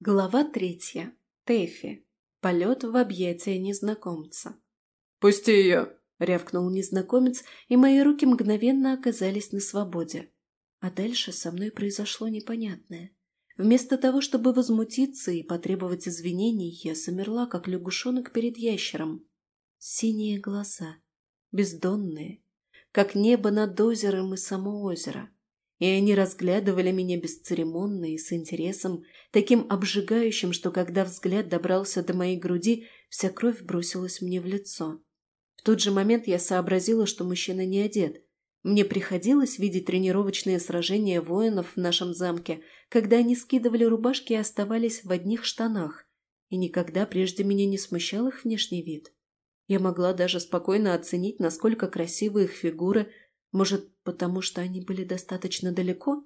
Глава третья. Тэфи. Полет в объятия незнакомца. «Пусти ее!» – рявкнул незнакомец, и мои руки мгновенно оказались на свободе. А дальше со мной произошло непонятное. Вместо того, чтобы возмутиться и потребовать извинений, я замерла, как лягушонок перед ящером. Синие глаза, бездонные, как небо над озером и само озеро – и они разглядывали меня бесцеремонно и с интересом, таким обжигающим, что когда взгляд добрался до моей груди, вся кровь бросилась мне в лицо. В тот же момент я сообразила, что мужчина не одет. Мне приходилось видеть тренировочные сражения воинов в нашем замке, когда они скидывали рубашки и оставались в одних штанах, и никогда прежде меня не смущал их внешний вид. Я могла даже спокойно оценить, насколько красивы их фигуры – может, потому что они были достаточно далеко?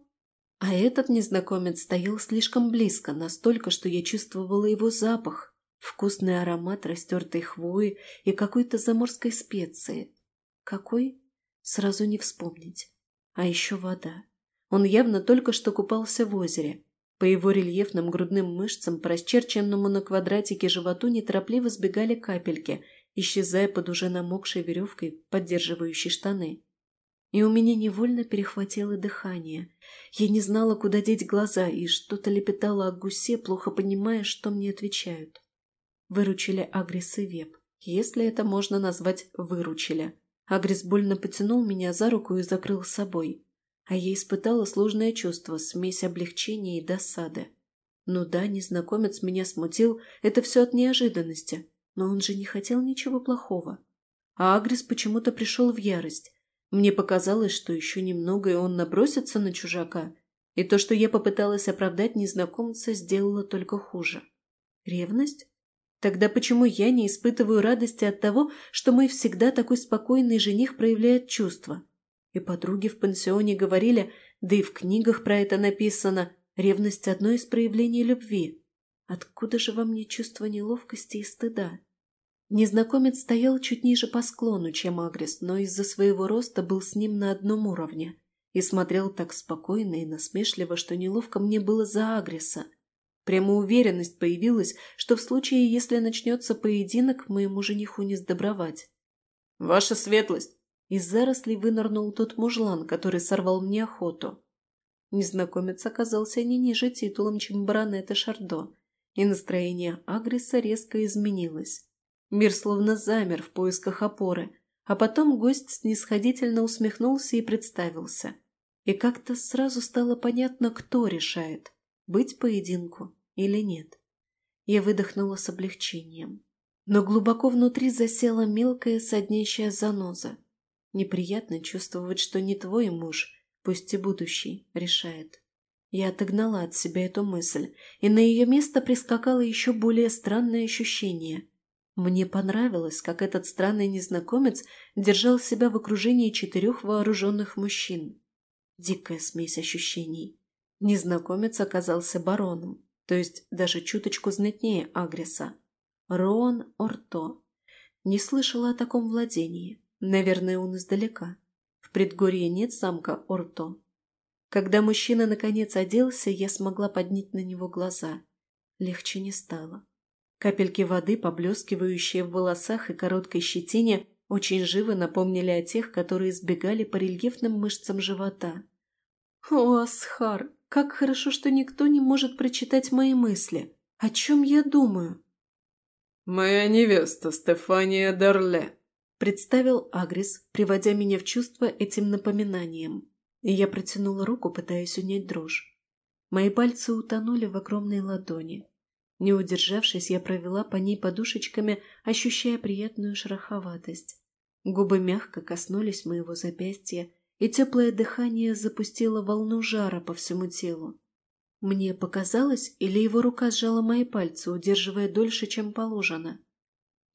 А этот незнакомец стоял слишком близко, настолько, что я чувствовала его запах, вкусный аромат растертой хвои и какой-то заморской специи. Какой? Сразу не вспомнить. А еще вода. Он явно только что купался в озере. По его рельефным грудным мышцам, по расчерченному на квадратике животу неторопливо сбегали капельки, исчезая под уже намокшей веревкой, поддерживающей штаны и у меня невольно перехватило дыхание. Я не знала, куда деть глаза, и что-то лепетала о гусе, плохо понимая, что мне отвечают. Выручили Агрис и Веб, если это можно назвать «выручили». Агрис больно потянул меня за руку и закрыл собой. А я испытала сложное чувство, смесь облегчения и досады. Ну да, незнакомец меня смутил, это все от неожиданности, но он же не хотел ничего плохого. А Агрис почему-то пришел в ярость, мне показалось, что еще немного, и он набросится на чужака, и то, что я попыталась оправдать незнакомца, сделало только хуже. Ревность? Тогда почему я не испытываю радости от того, что мой всегда такой спокойный жених проявляет чувства? И подруги в пансионе говорили, да и в книгах про это написано, ревность – одно из проявлений любви. Откуда же во мне чувство неловкости и стыда? Незнакомец стоял чуть ниже по склону, чем Агрис, но из-за своего роста был с ним на одном уровне и смотрел так спокойно и насмешливо, что неловко мне было за Агриса. Прямо уверенность появилась, что в случае, если начнется поединок, моему жениху не сдобровать. «Ваша светлость!» Из зарослей вынырнул тот мужлан, который сорвал мне охоту. Незнакомец оказался не ниже титулом, чем баронета Шардо, и настроение Агриса резко изменилось. Мир словно замер в поисках опоры, а потом гость снисходительно усмехнулся и представился. И как-то сразу стало понятно, кто решает, быть поединку или нет. Я выдохнула с облегчением. Но глубоко внутри засела мелкая соднящая заноза. Неприятно чувствовать, что не твой муж, пусть и будущий, решает. Я отогнала от себя эту мысль, и на ее место прискакало еще более странное ощущение – мне понравилось, как этот странный незнакомец держал себя в окружении четырех вооруженных мужчин. Дикая смесь ощущений. Незнакомец оказался бароном, то есть даже чуточку знатнее Агреса. Роан Орто. Не слышала о таком владении. Наверное, он издалека. В предгорье нет замка Орто. Когда мужчина наконец оделся, я смогла поднять на него глаза. Легче не стало. Капельки воды, поблескивающие в волосах и короткой щетине, очень живо напомнили о тех, которые сбегали по рельефным мышцам живота. «О, Асхар, как хорошо, что никто не может прочитать мои мысли. О чем я думаю?» «Моя невеста Стефания Дарле», — представил Агрис, приводя меня в чувство этим напоминанием. И я протянула руку, пытаясь унять дрожь. Мои пальцы утонули в огромной ладони. Не удержавшись, я провела по ней подушечками, ощущая приятную шероховатость. Губы мягко коснулись моего запястья, и теплое дыхание запустило волну жара по всему телу. Мне показалось, или его рука сжала мои пальцы, удерживая дольше, чем положено.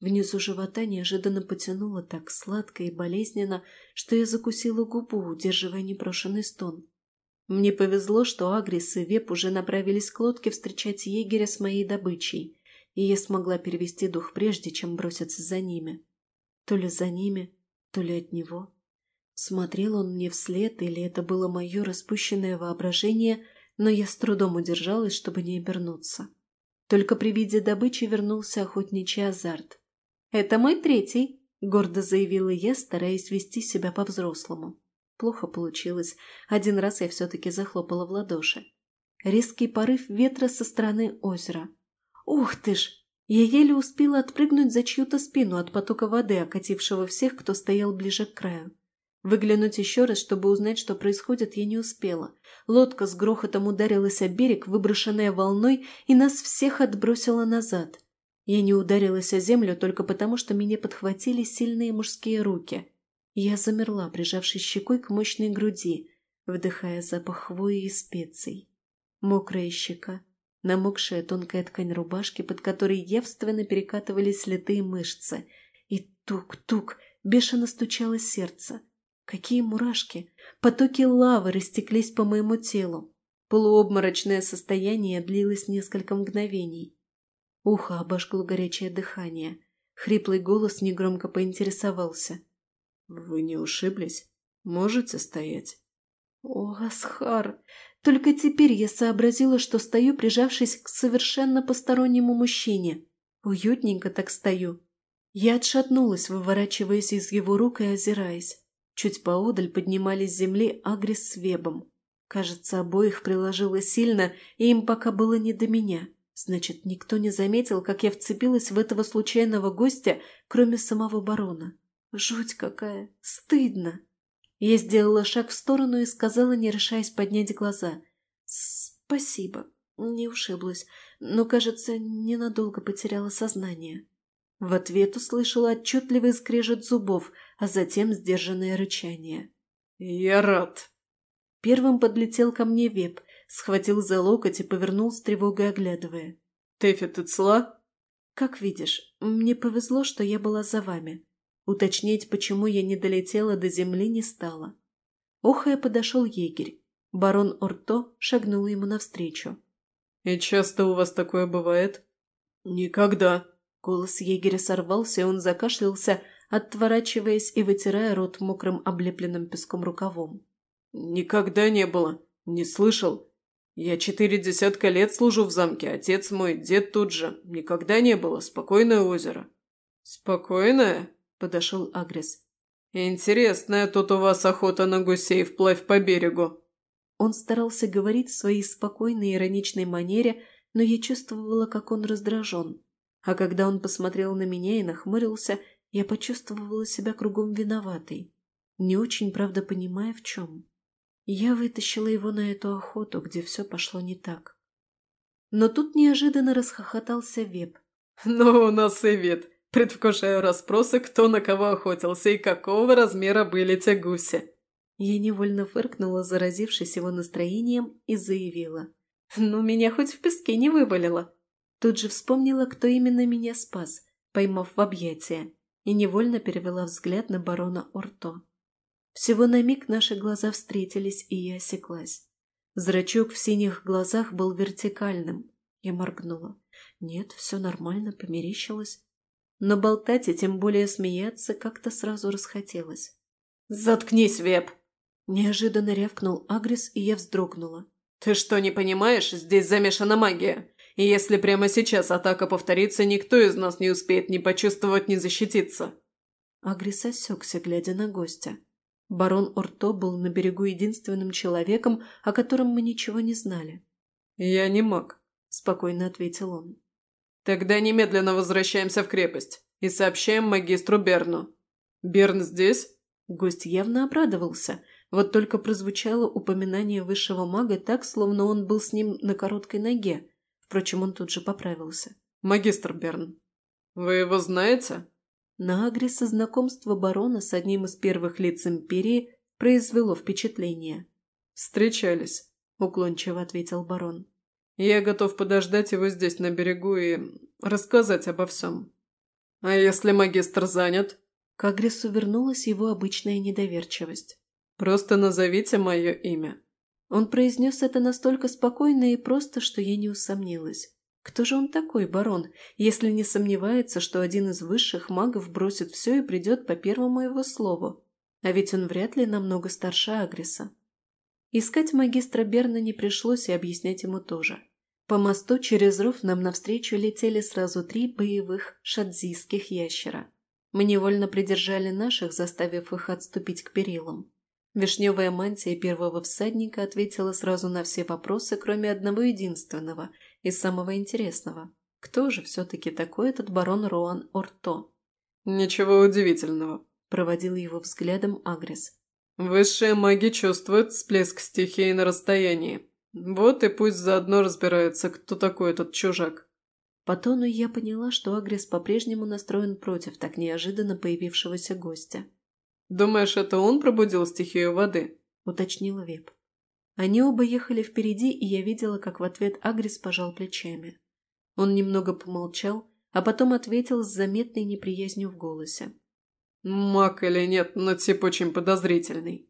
Внизу живота неожиданно потянуло так сладко и болезненно, что я закусила губу, удерживая непрошенный стон. Мне повезло, что Агрис и Веп уже направились к лодке встречать егеря с моей добычей, и я смогла перевести дух прежде, чем броситься за ними. То ли за ними, то ли от него. Смотрел он мне вслед, или это было мое распущенное воображение, но я с трудом удержалась, чтобы не обернуться. Только при виде добычи вернулся охотничий азарт. «Это мой третий», — гордо заявила я, стараясь вести себя по-взрослому. Плохо получилось. Один раз я все-таки захлопала в ладоши. Резкий порыв ветра со стороны озера. «Ух ты ж!» Я еле успела отпрыгнуть за чью-то спину от потока воды, окатившего всех, кто стоял ближе к краю. Выглянуть еще раз, чтобы узнать, что происходит, я не успела. Лодка с грохотом ударилась о берег, выброшенная волной, и нас всех отбросила назад. Я не ударилась о землю только потому, что меня подхватили сильные мужские руки. Я замерла, прижавшись щекой к мощной груди, вдыхая запах хвои и специй. Мокрая щека, намокшая тонкая ткань рубашки, под которой явственно перекатывались литые мышцы, и тук-тук, бешено стучало сердце. Какие мурашки! Потоки лавы растеклись по моему телу. Полуобморочное состояние длилось несколько мгновений. Ухо обожгло горячее дыхание. Хриплый голос негромко поинтересовался. «Вы не ушиблись? Можете стоять?» «О, Асхар! Только теперь я сообразила, что стою, прижавшись к совершенно постороннему мужчине. Уютненько так стою. Я отшатнулась, выворачиваясь из его рук и озираясь. Чуть поодаль поднимались с земли Агрис с Вебом. Кажется, обоих приложило сильно, и им пока было не до меня. Значит, никто не заметил, как я вцепилась в этого случайного гостя, кроме самого барона. Жуть какая! Стыдно! Я сделала шаг в сторону и сказала, не решаясь поднять глаза. «Спасибо. Не ушиблась, но, кажется, ненадолго потеряла сознание». В ответ услышала отчетливый скрежет зубов, а затем сдержанное рычание. «Я рад». Первым подлетел ко мне Веб, схватил за локоть и повернул с тревогой, оглядывая. «Тэфи, ты цела?» «Как видишь, мне повезло, что я была за вами. Уточнять, почему я не долетела до земли, не стала. Охая подошел егерь. Барон Орто шагнул ему навстречу. «И часто у вас такое бывает?» «Никогда». Голос егеря сорвался, и он закашлялся, отворачиваясь и вытирая рот мокрым облепленным песком рукавом. «Никогда не было. Не слышал. Я четыре десятка лет служу в замке, отец мой, дед тут же. Никогда не было. Спокойное озеро». «Спокойное?» – подошел Агрес. «Интересная тут у вас охота на гусей вплавь по берегу». Он старался говорить в своей спокойной ироничной манере, но я чувствовала, как он раздражен. А когда он посмотрел на меня и нахмурился, я почувствовала себя кругом виноватой, не очень, правда, понимая, в чем. Я вытащила его на эту охоту, где все пошло не так. Но тут неожиданно расхохотался Веб. «Ну, у нас и вид. Предвкушаю расспросы, кто на кого охотился и какого размера были те гуси. Я невольно фыркнула, заразившись его настроением, и заявила. «Ну, меня хоть в песке не вывалило». Тут же вспомнила, кто именно меня спас, поймав в объятия, и невольно перевела взгляд на барона Орто. Всего на миг наши глаза встретились, и я осеклась. Зрачок в синих глазах был вертикальным. Я моргнула. Нет, все нормально, померещилось но болтать и тем более смеяться как-то сразу расхотелось. «Заткнись, Веб!» Неожиданно рявкнул Агрис, и я вздрогнула. «Ты что, не понимаешь? Здесь замешана магия. И если прямо сейчас атака повторится, никто из нас не успеет ни почувствовать, ни защититься». Агрис осекся, глядя на гостя. Барон Орто был на берегу единственным человеком, о котором мы ничего не знали. «Я не маг», – спокойно ответил он. «Тогда немедленно возвращаемся в крепость и сообщаем магистру Берну». «Берн здесь?» Гость явно обрадовался, вот только прозвучало упоминание высшего мага так, словно он был с ним на короткой ноге. Впрочем, он тут же поправился. «Магистр Берн, вы его знаете?» На Агриса знакомство барона с одним из первых лиц империи произвело впечатление. «Встречались», – уклончиво ответил барон. Я готов подождать его здесь на берегу и рассказать обо всем. А если магистр занят? К Агресу вернулась его обычная недоверчивость. Просто назовите мое имя. Он произнес это настолько спокойно и просто, что я не усомнилась. Кто же он такой, барон, если не сомневается, что один из высших магов бросит все и придет по первому его слову? А ведь он вряд ли намного старше Агреса. Искать магистра Берна не пришлось и объяснять ему тоже. По мосту через ров нам навстречу летели сразу три боевых шадзийских ящера. Мы невольно придержали наших, заставив их отступить к перилам. Вишневая мантия первого всадника ответила сразу на все вопросы, кроме одного единственного и самого интересного. Кто же все-таки такой этот барон Роан Орто? «Ничего удивительного», – проводил его взглядом Агрис. «Высшие маги чувствуют всплеск стихии на расстоянии. Вот и пусть заодно разбираются, кто такой этот чужак». По тону я поняла, что Агрис по-прежнему настроен против так неожиданно появившегося гостя. «Думаешь, это он пробудил стихию воды?» – уточнил Веб. Они оба ехали впереди, и я видела, как в ответ Агрис пожал плечами. Он немного помолчал, а потом ответил с заметной неприязнью в голосе. «Маг или нет, но тип очень подозрительный».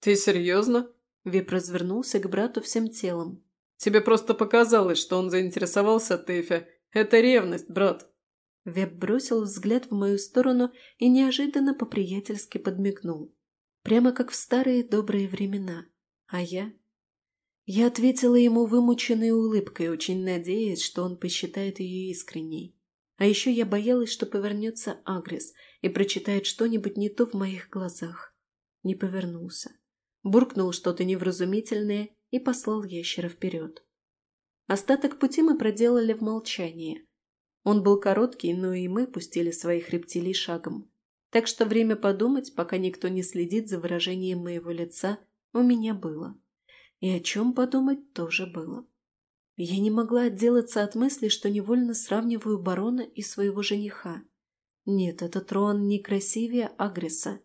«Ты серьезно?» Веб развернулся к брату всем телом. «Тебе просто показалось, что он заинтересовался Тэфи. Это ревность, брат». Веб бросил взгляд в мою сторону и неожиданно по-приятельски подмигнул. Прямо как в старые добрые времена. А я? Я ответила ему вымученной улыбкой, очень надеясь, что он посчитает ее искренней. А еще я боялась, что повернется Агрис и прочитает что-нибудь не то в моих глазах. Не повернулся. Буркнул что-то невразумительное и послал ящера вперед. Остаток пути мы проделали в молчании. Он был короткий, но и мы пустили своих рептилий шагом. Так что время подумать, пока никто не следит за выражением моего лица, у меня было. И о чем подумать тоже было. Я не могла отделаться от мысли, что невольно сравниваю барона и своего жениха. Нет, этот Роан не красивее Агреса.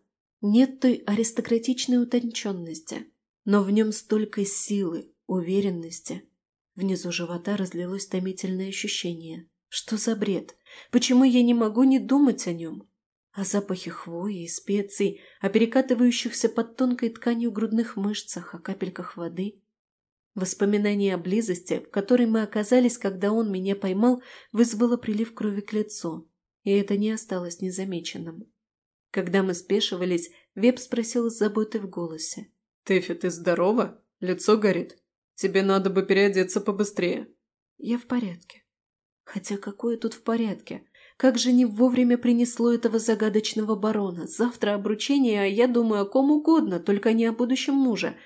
Нет той аристократичной утонченности, но в нем столько силы, уверенности. Внизу живота разлилось томительное ощущение. Что за бред? Почему я не могу не думать о нем? О запахе хвои и специй, о перекатывающихся под тонкой тканью грудных мышцах, о капельках воды. Воспоминание о близости, в которой мы оказались, когда он меня поймал, вызвало прилив крови к лицу, и это не осталось незамеченным. Когда мы спешивались, Веб спросил с заботой в голосе. «Тэфи, ты здорова? Лицо горит. Тебе надо бы переодеться побыстрее». «Я в порядке». Хотя какое тут в порядке? Как же не вовремя принесло этого загадочного барона? Завтра обручение, а я думаю о ком угодно, только не о будущем муже.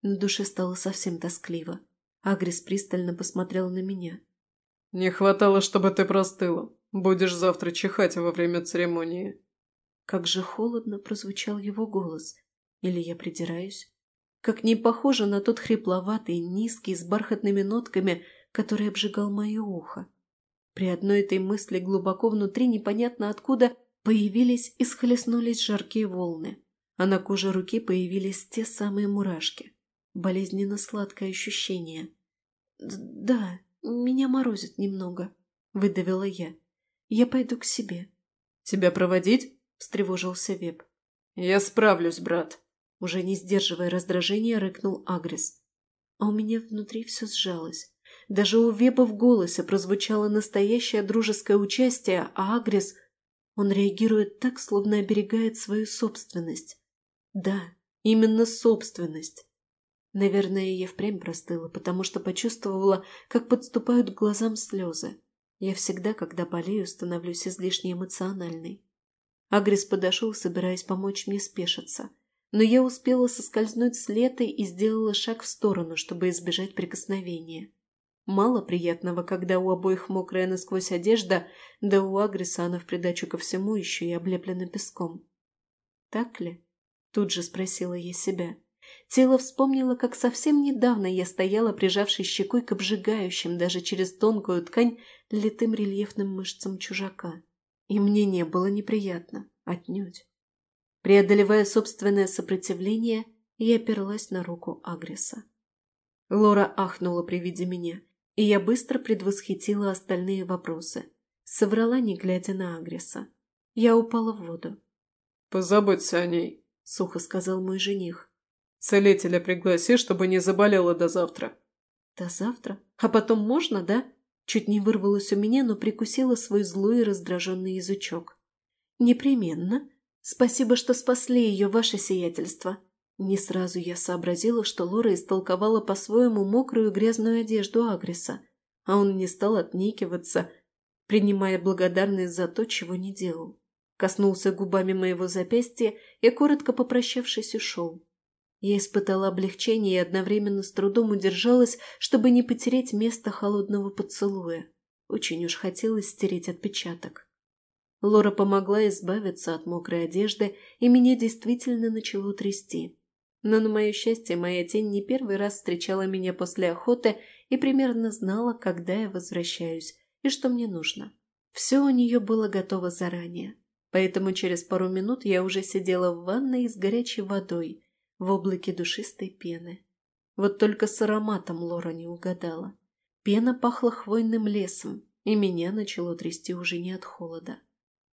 На душе стало совсем тоскливо. Агрис пристально посмотрел на меня. «Не хватало, чтобы ты простыла. Будешь завтра чихать во время церемонии». Как же холодно прозвучал его голос. Или я придираюсь? Как не похоже на тот хрипловатый, низкий, с бархатными нотками, который обжигал мое ухо. При одной этой мысли глубоко внутри непонятно откуда появились и схлестнулись жаркие волны, а на коже руки появились те самые мурашки. Болезненно сладкое ощущение. «Да, меня морозит немного», — выдавила я. «Я пойду к себе». «Тебя проводить?» — встревожился Веб. «Я справлюсь, брат», — уже не сдерживая раздражения, рыкнул Агрис. А у меня внутри все сжалось. Даже у Веба в голосе прозвучало настоящее дружеское участие, а Агрис... Он реагирует так, словно оберегает свою собственность. Да, именно собственность. Наверное, я впрямь простыла, потому что почувствовала, как подступают к глазам слезы. Я всегда, когда болею, становлюсь излишне эмоциональной. Агрис подошел, собираясь помочь мне спешиться. Но я успела соскользнуть с летой и сделала шаг в сторону, чтобы избежать прикосновения. Мало приятного, когда у обоих мокрая насквозь одежда, да у Агриса она в придачу ко всему еще и облеплена песком. «Так ли?» – тут же спросила я себя. Тело вспомнило, как совсем недавно я стояла, прижавшей щекой к обжигающим даже через тонкую ткань литым рельефным мышцам чужака. И мне не было неприятно, отнюдь. Преодолевая собственное сопротивление, я оперлась на руку Агриса. Лора ахнула при виде меня – и я быстро предвосхитила остальные вопросы. Соврала, не глядя на Агреса. Я упала в воду. «Позаботься о ней», — сухо сказал мой жених. «Целителя пригласи, чтобы не заболела до завтра». «До завтра? А потом можно, да?» Чуть не вырвалось у меня, но прикусила свой злой и раздраженный язычок. «Непременно. Спасибо, что спасли ее, ваше сиятельство», не сразу я сообразила, что Лора истолковала по-своему мокрую грязную одежду Агриса. а он не стал отнекиваться, принимая благодарность за то, чего не делал. Коснулся губами моего запястья и, коротко попрощавшись, ушел. Я испытала облегчение и одновременно с трудом удержалась, чтобы не потерять место холодного поцелуя. Очень уж хотелось стереть отпечаток. Лора помогла избавиться от мокрой одежды, и меня действительно начало трясти. Но, на мое счастье, моя тень не первый раз встречала меня после охоты и примерно знала, когда я возвращаюсь и что мне нужно. Все у нее было готово заранее. Поэтому через пару минут я уже сидела в ванной с горячей водой, в облаке душистой пены. Вот только с ароматом Лора не угадала. Пена пахла хвойным лесом, и меня начало трясти уже не от холода.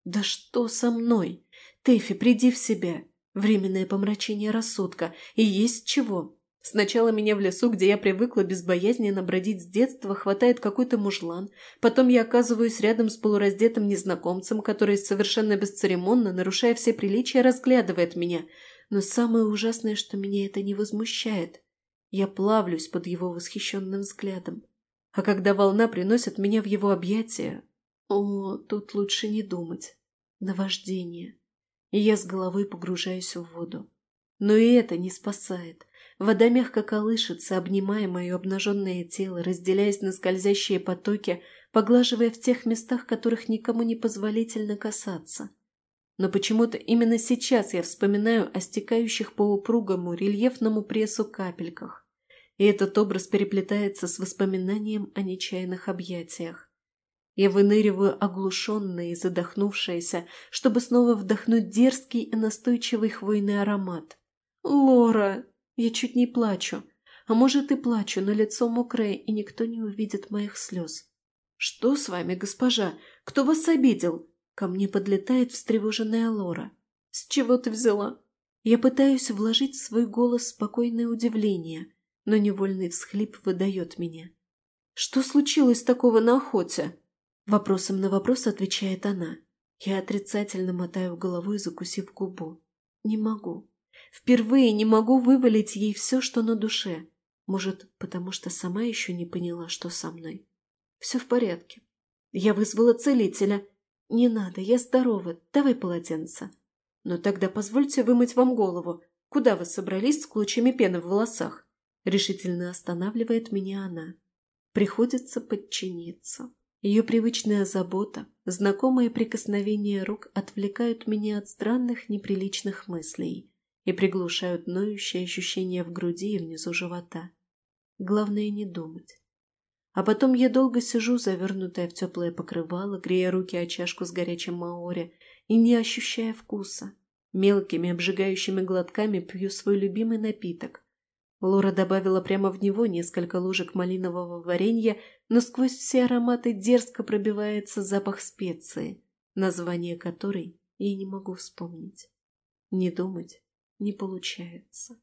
«Да что со мной? Тэфи, приди в себя! Временное помрачение рассудка, и есть чего!» Сначала меня в лесу, где я привыкла безбоязненно бродить с детства, хватает какой-то мужлан. Потом я оказываюсь рядом с полураздетым незнакомцем, который совершенно бесцеремонно, нарушая все приличия, разглядывает меня. Но самое ужасное, что меня это не возмущает. Я плавлюсь под его восхищенным взглядом. А когда волна приносит меня в его объятия... О, тут лучше не думать. Наваждение. И я с головой погружаюсь в воду. Но и это не спасает. Вода мягко колышется, обнимая мое обнаженное тело, разделяясь на скользящие потоки, поглаживая в тех местах, которых никому не позволительно касаться. Но почему-то именно сейчас я вспоминаю о стекающих по упругому рельефному прессу капельках. И этот образ переплетается с воспоминанием о нечаянных объятиях. Я выныриваю оглушенная и задохнувшаяся, чтобы снова вдохнуть дерзкий и настойчивый хвойный аромат. «Лора!» Я чуть не плачу. А может и плачу, но лицо мокрое, и никто не увидит моих слез. «Что с вами, госпожа? Кто вас обидел?» Ко мне подлетает встревоженная Лора. «С чего ты взяла?» Я пытаюсь вложить в свой голос спокойное удивление, но невольный всхлип выдает меня. «Что случилось такого на охоте?» Вопросом на вопрос отвечает она. Я отрицательно мотаю головой, закусив губу. «Не могу. Впервые не могу вывалить ей все, что на душе. Может, потому что сама еще не поняла, что со мной. Все в порядке. Я вызвала целителя. Не надо, я здорова. Давай полотенце. Но тогда позвольте вымыть вам голову. Куда вы собрались с клочьями пены в волосах? Решительно останавливает меня она. Приходится подчиниться. Ее привычная забота, знакомые прикосновения рук отвлекают меня от странных неприличных мыслей и приглушают ноющее ощущение в груди и внизу живота. Главное не думать. А потом я долго сижу, завернутая в теплое покрывало, грея руки о чашку с горячим маоре и не ощущая вкуса. Мелкими обжигающими глотками пью свой любимый напиток. Лора добавила прямо в него несколько ложек малинового варенья, но сквозь все ароматы дерзко пробивается запах специи, название которой я не могу вспомнить. Не думать, не получается.